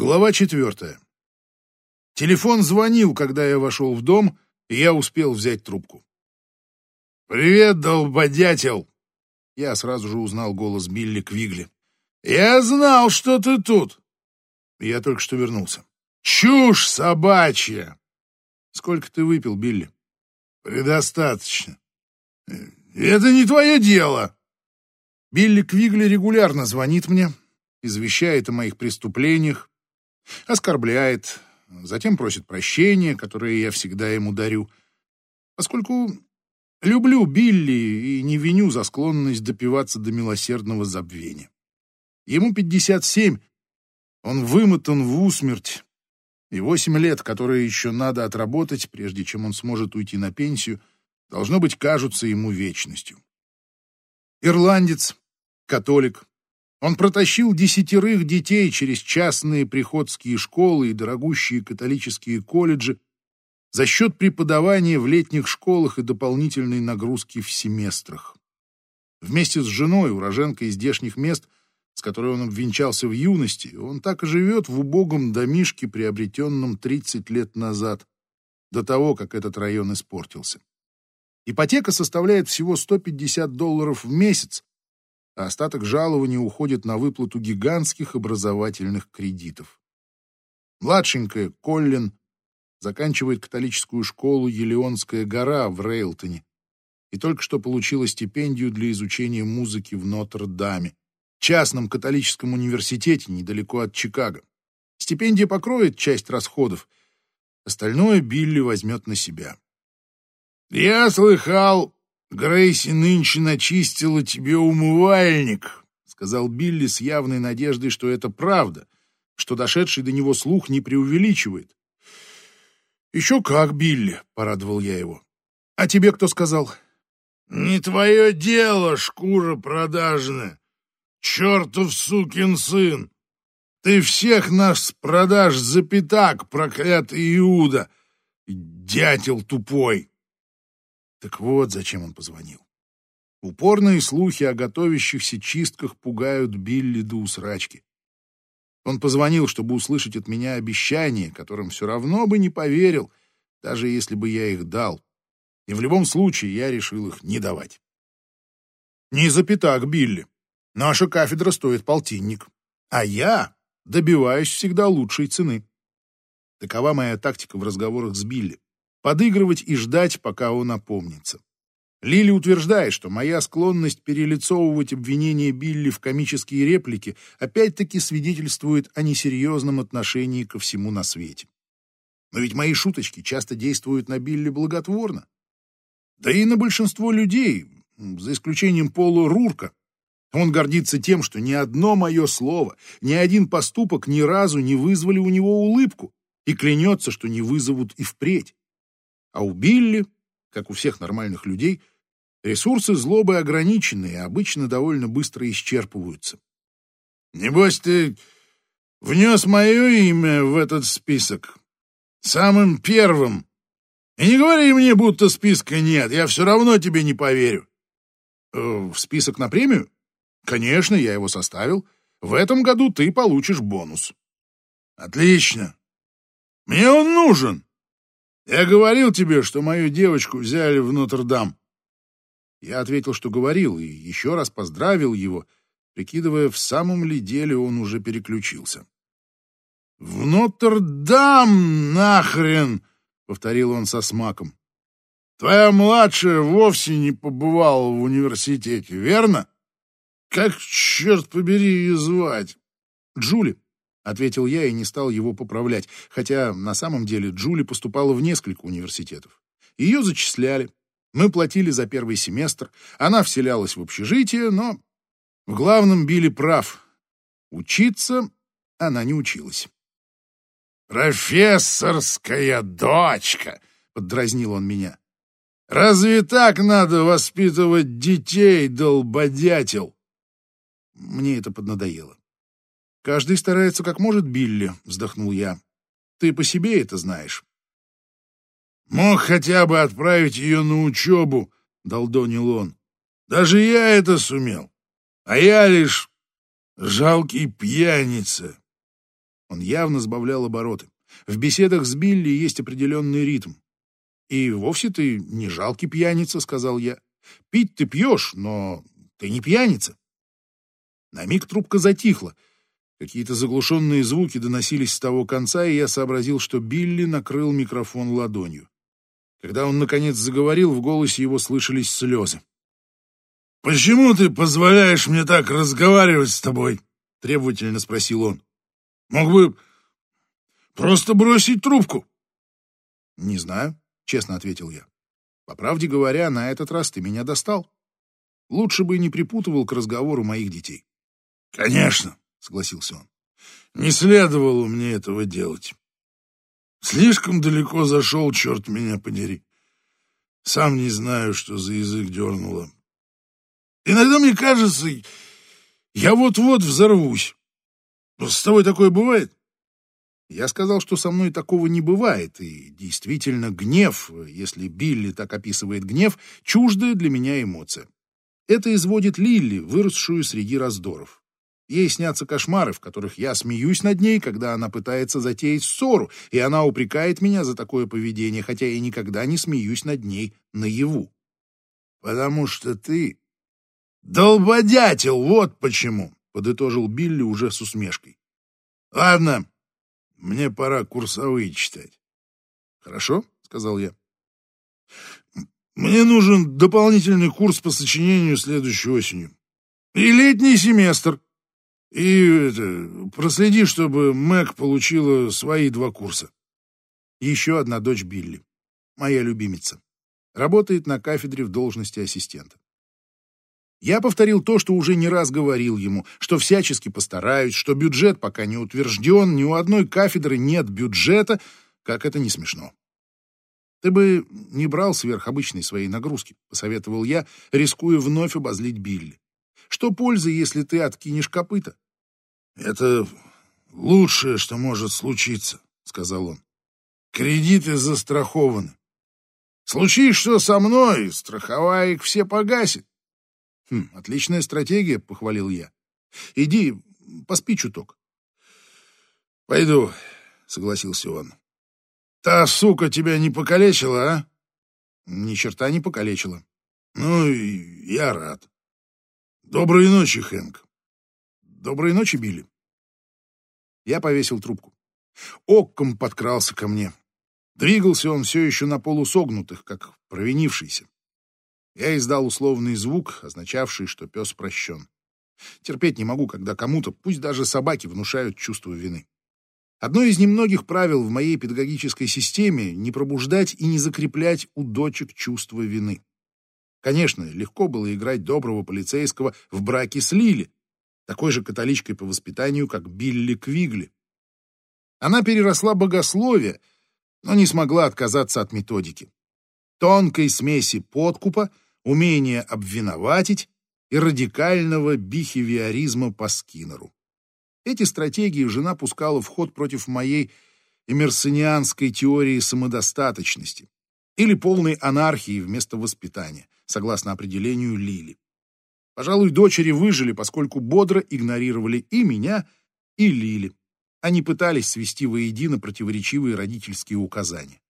Глава четвертая. Телефон звонил, когда я вошел в дом, и я успел взять трубку. «Привет, долбодятел!» Я сразу же узнал голос Билли Квигли. «Я знал, что ты тут!» Я только что вернулся. «Чушь собачья!» «Сколько ты выпил, Билли?» «Предостаточно. Это не твое дело!» Билли Квигли регулярно звонит мне, извещает о моих преступлениях, Оскорбляет, затем просит прощения, которое я всегда ему дарю. Поскольку люблю Билли и не виню за склонность допиваться до милосердного забвения. Ему 57, он вымотан в усмерть, и восемь лет, которые еще надо отработать, прежде чем он сможет уйти на пенсию, должно быть, кажутся ему вечностью. Ирландец, католик, он протащил десятерых детей через частные приходские школы и дорогущие католические колледжи за счет преподавания в летних школах и дополнительной нагрузки в семестрах. Вместе с женой, уроженкой здешних мест, с которой он обвенчался в юности, он так и живет в убогом домишке, приобретенном 30 лет назад, до того, как этот район испортился. Ипотека составляет всего 150 долларов в месяц, а остаток жалования уходит на выплату гигантских образовательных кредитов. Младшенькая Коллин заканчивает католическую школу Елеонская гора в Рейлтоне и только что получила стипендию для изучения музыки в Нотр-Даме, частном католическом университете недалеко от Чикаго. Стипендия покроет часть расходов, остальное Билли возьмет на себя. «Я слыхал, Грейси нынче начистила тебе умывальник, сказал Билли с явной надеждой, что это правда, что дошедший до него слух не преувеличивает. Еще как, Билли, порадовал я его. А тебе кто сказал? Не твое дело, шкура продажная. Чертов сукин сын! Ты всех нас продашь за пятак, проклятый Иуда! Дятел тупой! Так вот, зачем он позвонил. Упорные слухи о готовящихся чистках пугают Билли до усрачки. Он позвонил, чтобы услышать от меня обещания, которым все равно бы не поверил, даже если бы я их дал. И в любом случае я решил их не давать. Не за пятак, Билли. Наша кафедра стоит полтинник. А я добиваюсь всегда лучшей цены. Такова моя тактика в разговорах с Билли подыгрывать и ждать, пока он опомнится. Лили утверждает, что моя склонность перелицовывать обвинения Билли в комические реплики опять-таки свидетельствует о несерьезном отношении ко всему на свете. Но ведь мои шуточки часто действуют на Билли благотворно. Да и на большинство людей, за исключением Пола Рурка. Он гордится тем, что ни одно мое слово, ни один поступок ни разу не вызвали у него улыбку и клянется, что не вызовут и впредь. А у Билли, как у всех нормальных людей, ресурсы злобы ограничены и обычно довольно быстро исчерпываются. «Небось, ты внес мое имя в этот список? Самым первым? И не говори мне, будто списка нет, я все равно тебе не поверю». «Э, «В список на премию? Конечно, я его составил. В этом году ты получишь бонус». «Отлично. Мне он нужен. Я говорил тебе, что мою девочку взяли в Нотр-Дам. Я ответил, что говорил, и еще раз поздравил его, прикидывая, в самом ли деле он уже переключился. «В Нотр-Дам нахрен!» — повторил он со смаком. «Твоя младшая вовсе не побывала в университете, верно? Как, черт побери, ее звать?» «Джули», ответил я и не стал его поправлять, хотя на самом деле Джули поступала в несколько университетов. Ее зачисляли, мы платили за первый семестр, она вселялась в общежитие, но в главном Билли прав. Учиться она не училась. «Профессорская дочка!» — поддразнил он меня. «Разве так надо воспитывать детей, долбодятел?» Мне это поднадоело. «Каждый старается как может, Билли», — вздохнул я. «Ты по себе это знаешь». «Мог хотя бы отправить ее на учебу», — долдонил он. «Даже я это сумел. А я лишь жалкий пьяница». Он явно сбавлял обороты. В беседах с Билли есть определенный ритм. «И вовсе ты не жалкий пьяница», — сказал я. «Пить ты пьешь, но ты не пьяница». На миг трубка затихла. Какие-то заглушенные звуки доносились с того конца, и я сообразил, что Билли накрыл микрофон ладонью. Когда он, наконец, заговорил, в голосе его слышались слезы. «Почему ты позволяешь мне так разговаривать с тобой?» — требовательно спросил он. «Мог бы просто бросить трубку». «Не знаю», — честно ответил я. «По правде говоря, на этот раз ты меня достал. Лучше бы не припутывал к разговору моих детей». «Конечно», — согласился он. «Не следовало мне этого делать. Слишком далеко зашел, черт меня подери. Сам не знаю, что за язык дернуло. Иногда мне кажется, я вот-вот взорвусь. С тобой такое бывает? Я сказал, что со мной такого не бывает, и действительно гнев, если Билли так описывает гнев, чуждая для меня эмоция. Это изводит Лилли, выросшую среди раздоров. Ей снятся кошмары, в которых я смеюсь над ней, когда она пытается затеять ссору, и она упрекает меня за такое поведение, хотя я никогда не смеюсь над ней наяву. «Потому что ты долбодятел, вот почему», — подытожил Билли уже с усмешкой. «Ладно, мне пора курсовые читать». «Хорошо», — сказал я. «Мне нужен дополнительный курс по сочинению следующей осенью. И летний семестр», и это, проследи, чтобы Мэг получила свои два курса. Еще одна дочь Билли, моя любимица, работает на кафедре в должности ассистента. Я повторил то, что уже не раз говорил ему, что всячески постараюсь, что бюджет пока не утвержден, ни у одной кафедры нет бюджета, как это не смешно. Ты бы не брал сверх обычной своей нагрузки, посоветовал я, рискуя вновь обозлить Билли. Что пользы, если ты откинешь копыта? Это лучшее, что может случиться, сказал он. Кредиты застрахованы. Случись что со мной, страховая их все погасит. Хм, отличная стратегия, похвалил я. Иди, поспи чуток. Пойду, согласился он. Та сука тебя не покалечила, а? Ни черта не покалечила. Ну, я рад. Доброй ночи, Хэнк. Доброй ночи, Билли. Я повесил трубку. Окком подкрался ко мне. Двигался он все еще на полусогнутых, как провинившийся. Я издал условный звук, означавший, что пес прощен. Терпеть не могу, когда кому-то, пусть даже собаки, внушают чувство вины. Одно из немногих правил в моей педагогической системе — не пробуждать и не закреплять у дочек чувство вины. Конечно, легко было играть доброго полицейского в браке с Лили, такой же католичкой по воспитанию, как Билли Квигли. Она переросла богословие, но не смогла отказаться от методики. Тонкой смеси подкупа, умения обвиноватить и радикального бихевиоризма по Скиннеру. Эти стратегии жена пускала в ход против моей эмерсонианской теории самодостаточности или полной анархии вместо воспитания согласно определению Лили. Пожалуй, дочери выжили, поскольку бодро игнорировали и меня, и Лили. Они пытались свести воедино противоречивые родительские указания.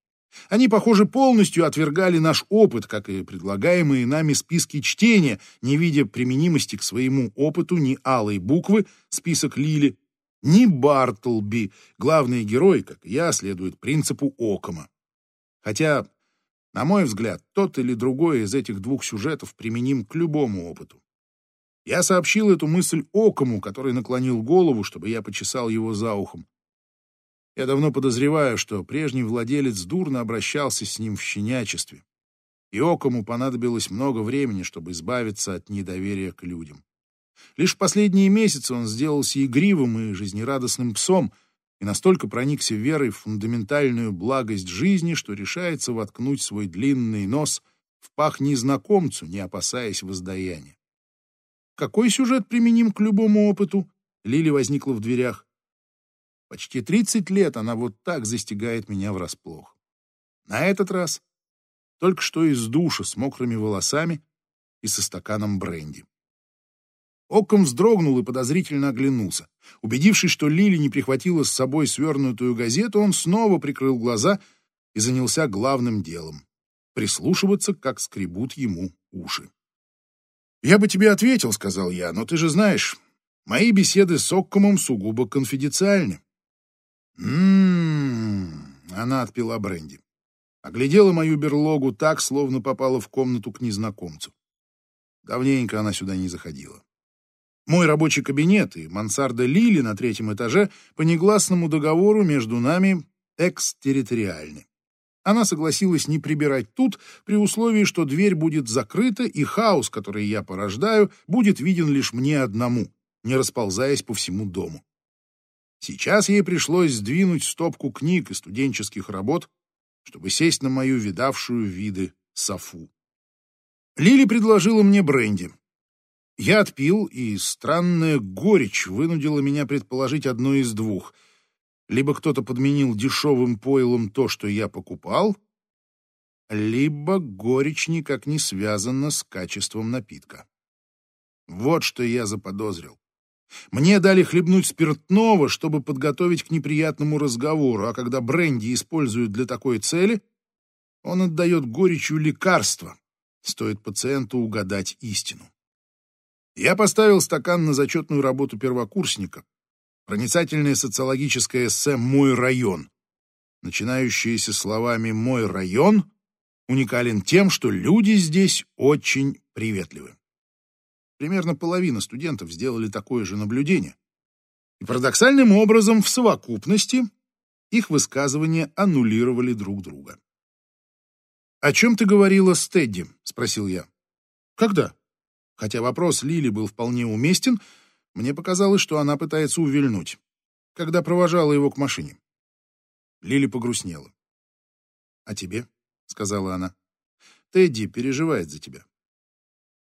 Они, похоже, полностью отвергали наш опыт, как и предлагаемые нами списки чтения, не видя применимости к своему опыту ни алой буквы, список Лили, ни Бартлби, главный герой, как я, следует принципу Окома. Хотя на мой взгляд, тот или другой из этих двух сюжетов применим к любому опыту. Я сообщил эту мысль Окому, который наклонил голову, чтобы я почесал его за ухом. Я давно подозреваю, что прежний владелец дурно обращался с ним в щенячестве. И Окому понадобилось много времени, чтобы избавиться от недоверия к людям. Лишь в последние месяцы он сделался игривым и жизнерадостным псом — и настолько проникся верой в фундаментальную благость жизни, что решается воткнуть свой длинный нос в пах незнакомцу, не опасаясь воздаяния. Какой сюжет применим к любому опыту? Лили возникла в дверях. Почти тридцать лет она вот так застигает меня врасплох. На этот раз только что из душа с мокрыми волосами и со стаканом бренди. Оком вздрогнул и подозрительно оглянулся. Убедившись, что Лили не прихватила с собой свернутую газету, он снова прикрыл глаза и занялся главным делом — прислушиваться, как скребут ему уши. «Я бы тебе ответил», — сказал я, — «но ты же знаешь, мои беседы с Оккомом сугубо конфиденциальны». «М-м-м», она отпила бренди. Оглядела мою берлогу так, словно попала в комнату к незнакомцу. Давненько она сюда не заходила. Мой рабочий кабинет и мансарда Лили на третьем этаже по негласному договору между нами экстерриториальны. Она согласилась не прибирать тут, при условии, что дверь будет закрыта, и хаос, который я порождаю, будет виден лишь мне одному, не расползаясь по всему дому. Сейчас ей пришлось сдвинуть стопку книг и студенческих работ, чтобы сесть на мою видавшую виды софу. Лили предложила мне бренди. Я отпил, и странная горечь вынудила меня предположить одно из двух. Либо кто-то подменил дешевым пойлом то, что я покупал, либо горечь никак не связана с качеством напитка. Вот что я заподозрил. Мне дали хлебнуть спиртного, чтобы подготовить к неприятному разговору, а когда бренди используют для такой цели, он отдает горечью лекарства. Стоит пациенту угадать истину. Я поставил стакан на зачетную работу первокурсника. Проницательное социологическое эссе «Мой район», начинающееся словами «Мой район», уникален тем, что люди здесь очень приветливы. Примерно половина студентов сделали такое же наблюдение. И парадоксальным образом в совокупности их высказывания аннулировали друг друга. «О чем ты говорила с Тедди?» — спросил я. «Когда?» Хотя вопрос Лили был вполне уместен, мне показалось, что она пытается увильнуть, когда провожала его к машине. Лили погрустнела. «А тебе?» — сказала она. «Тедди переживает за тебя».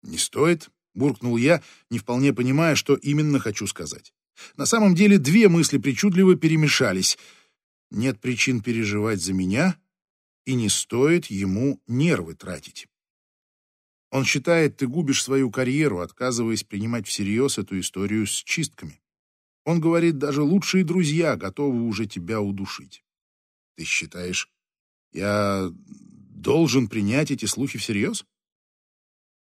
«Не стоит», — буркнул я, не вполне понимая, что именно хочу сказать. На самом деле две мысли причудливо перемешались. Нет причин переживать за меня, и не стоит ему нервы тратить. Он считает, ты губишь свою карьеру, отказываясь принимать всерьез эту историю с чистками. Он говорит, даже лучшие друзья готовы уже тебя удушить. Ты считаешь, я должен принять эти слухи всерьез?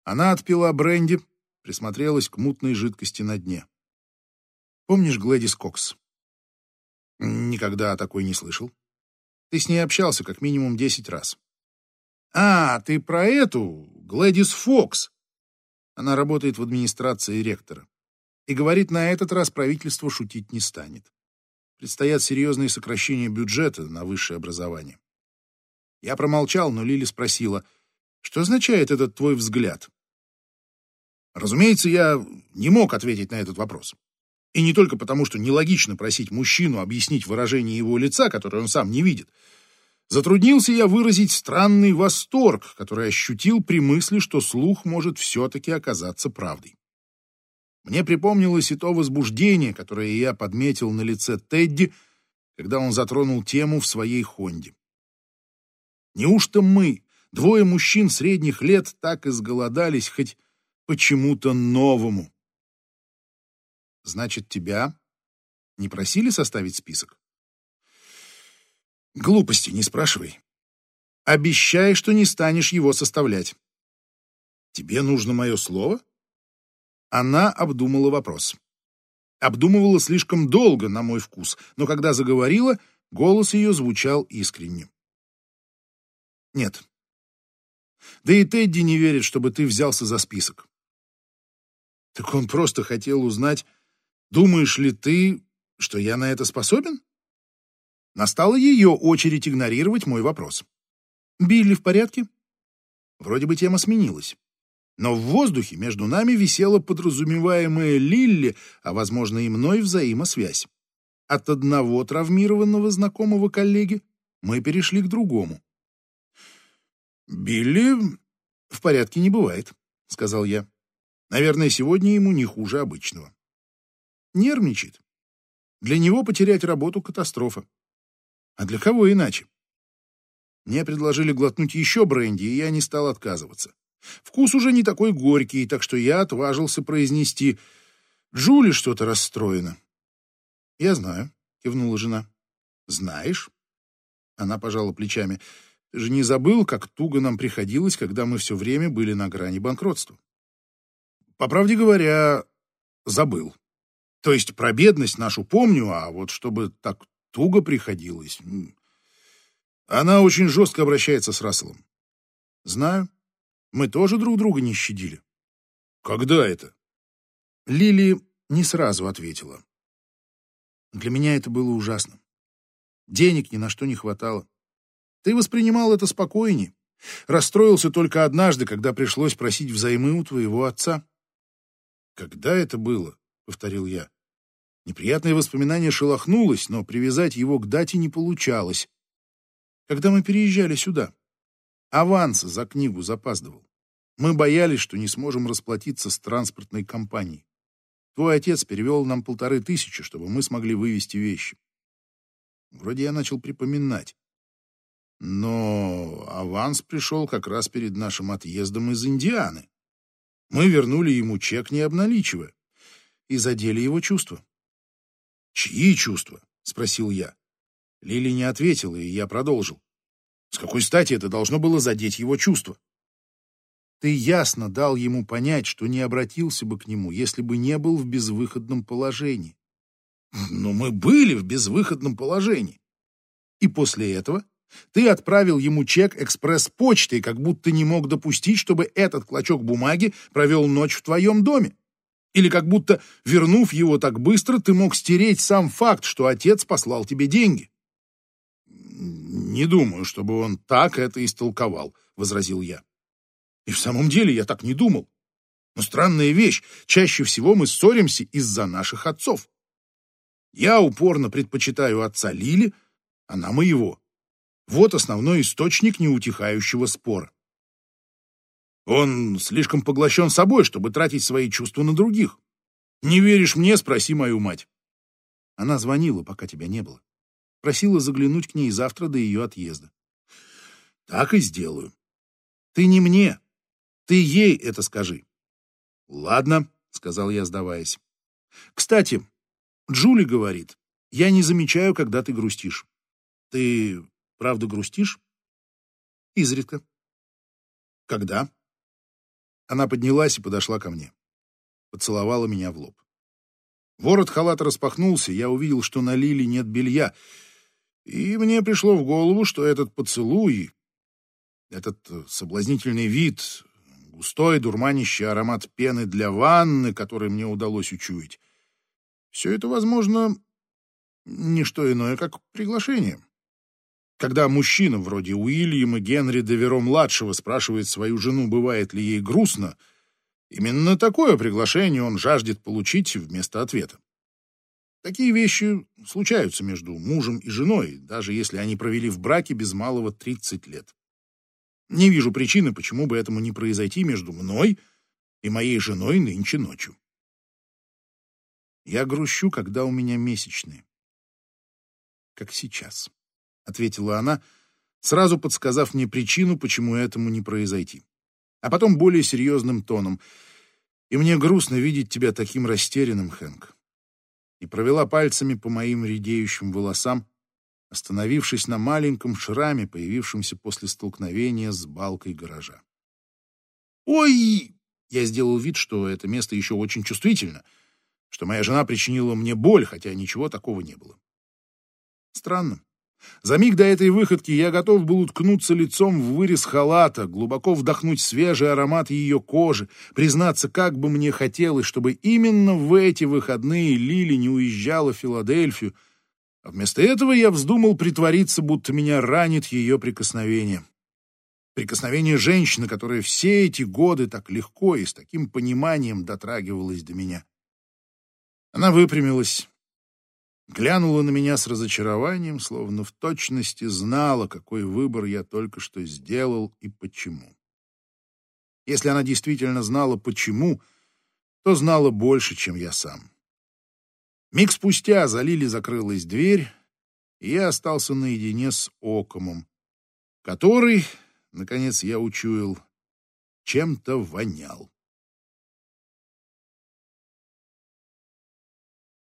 Она отпила бренди, присмотрелась к мутной жидкости на дне. Помнишь Глэдис Кокс? Никогда о такой не слышал. Ты с ней общался как минимум десять раз. А, ты про эту, Глэдис Фокс. Она работает в администрации ректора. И говорит, на этот раз правительство шутить не станет. Предстоят серьезные сокращения бюджета на высшее образование. Я промолчал, но Лили спросила, что означает этот твой взгляд? Разумеется, я не мог ответить на этот вопрос. И не только потому, что нелогично просить мужчину объяснить выражение его лица, которое он сам не видит, Затруднился я выразить странный восторг, который ощутил при мысли, что слух может все-таки оказаться правдой. Мне припомнилось и то возбуждение, которое я подметил на лице Тедди, когда он затронул тему в своей Хонде. Неужто мы, двое мужчин средних лет, так изголодались хоть почему-то новому? Значит, тебя не просили составить список? Глупости не спрашивай. Обещай, что не станешь его составлять. Тебе нужно мое слово? Она обдумала вопрос. Обдумывала слишком долго, на мой вкус, но когда заговорила, голос ее звучал искренне. Нет. Да и Тедди не верит, чтобы ты взялся за список. Так он просто хотел узнать, думаешь ли ты, что я на это способен? Настала ее очередь игнорировать мой вопрос. «Билли в порядке?» Вроде бы тема сменилась. Но в воздухе между нами висела подразумеваемая Лилли, а, возможно, и мной взаимосвязь. От одного травмированного знакомого коллеги мы перешли к другому. «Билли в порядке не бывает», — сказал я. «Наверное, сегодня ему не хуже обычного». Нервничает. Для него потерять работу — катастрофа. А для кого иначе? Мне предложили глотнуть еще бренди, и я не стал отказываться. Вкус уже не такой горький, так что я отважился произнести Джули что-то расстроена. Я знаю, кивнула жена. Знаешь? Она пожала плечами. Ты же не забыл, как туго нам приходилось, когда мы все время были на грани банкротства? По правде говоря, забыл. То есть про бедность нашу помню, а вот чтобы так туго приходилось... Она очень жестко обращается с Расселом. Знаю. Мы тоже друг друга не щадили. Когда это? Лили не сразу ответила. Для меня это было ужасно. Денег ни на что не хватало. Ты воспринимал это спокойнее. Расстроился только однажды, когда пришлось просить взаймы у твоего отца. «Когда это было?» — повторил я. Неприятное воспоминание шелохнулось, но привязать его к дате не получалось. Когда мы переезжали сюда, аванс за книгу запаздывал. Мы боялись, что не сможем расплатиться с транспортной компанией. Твой отец перевел нам полторы тысячи, чтобы мы смогли вывести вещи. Вроде я начал припоминать. Но аванс пришел как раз перед нашим отъездом из Индианы. Мы вернули ему чек, не обналичивая, и задели его чувства. «Чьи чувства?» — спросил я. Лили не ответила, и я продолжил. С какой стати это должно было задеть его чувства? Ты ясно дал ему понять, что не обратился бы к нему, если бы не был в безвыходном положении. Но мы были в безвыходном положении. И после этого ты отправил ему чек экспресс-почтой, как будто не мог допустить, чтобы этот клочок бумаги провел ночь в твоем доме. Или как будто, вернув его так быстро, ты мог стереть сам факт, что отец послал тебе деньги. «Не думаю, чтобы он так это истолковал», — возразил я. И в самом деле я так не думал. Но странная вещь, чаще всего мы ссоримся из-за наших отцов. Я упорно предпочитаю отца Лили, она моего. Вот основной источник неутихающего спора. Он слишком поглощен собой, чтобы тратить свои чувства на других. Не веришь мне, спроси мою мать. Она звонила, пока тебя не было. Просила заглянуть к ней завтра до ее отъезда. Так и сделаю. Ты не мне, ты ей это скажи. Ладно, сказал я, сдаваясь. Кстати, Джули говорит, я не замечаю, когда ты грустишь. Ты правда грустишь? Изредка. Когда? Она поднялась и подошла ко мне. Поцеловала меня в лоб. Ворот халата распахнулся, я увидел, что на Лиле нет белья, и мне пришло в голову, что этот поцелуй, этот соблазнительный вид, густой, дурманящий аромат пены для ванны, который мне удалось учуять. Все это, возможно, не что иное, как приглашение. Когда мужчина вроде Уильяма Генри Деверо-младшего спрашивает свою жену, бывает ли ей грустно, именно такое приглашение он жаждет получить вместо ответа. Такие вещи случаются между мужем и женой, даже если они провели в браке без малого 30 лет. Не вижу причины, почему бы этому не произойти между мной и моей женой нынче ночью. Я грущу, когда у меня месячные. Как сейчас, — ответила она, сразу подсказав мне причину, почему этому не произойти. А потом более серьезным тоном. И мне грустно видеть тебя таким растерянным, Хэнк. И провела пальцами по моим редеющим волосам, остановившись на маленьком шраме, появившемся после столкновения с балкой гаража. «Ой!» Я сделал вид, что это место еще очень чувствительно, что моя жена причинила мне боль, хотя ничего такого не было. Странно. За миг до этой выходки я готов был уткнуться лицом в вырез халата, глубоко вдохнуть свежий аромат ее кожи, признаться, как бы мне хотелось, чтобы именно в эти выходные Лили не уезжала в Филадельфию, а вместо этого я вздумал притвориться, будто меня ранит ее прикосновение. Прикосновение женщины, которая все эти годы так легко и с таким пониманием дотрагивалась до меня. Она выпрямилась, глянула на меня с разочарованием, словно в точности знала, какой выбор я только что сделал и почему. Если она действительно знала почему, то знала больше, чем я сам. Миг спустя за Лили закрылась дверь, и я остался наедине с Окомом, который, наконец я учуял, чем-то вонял.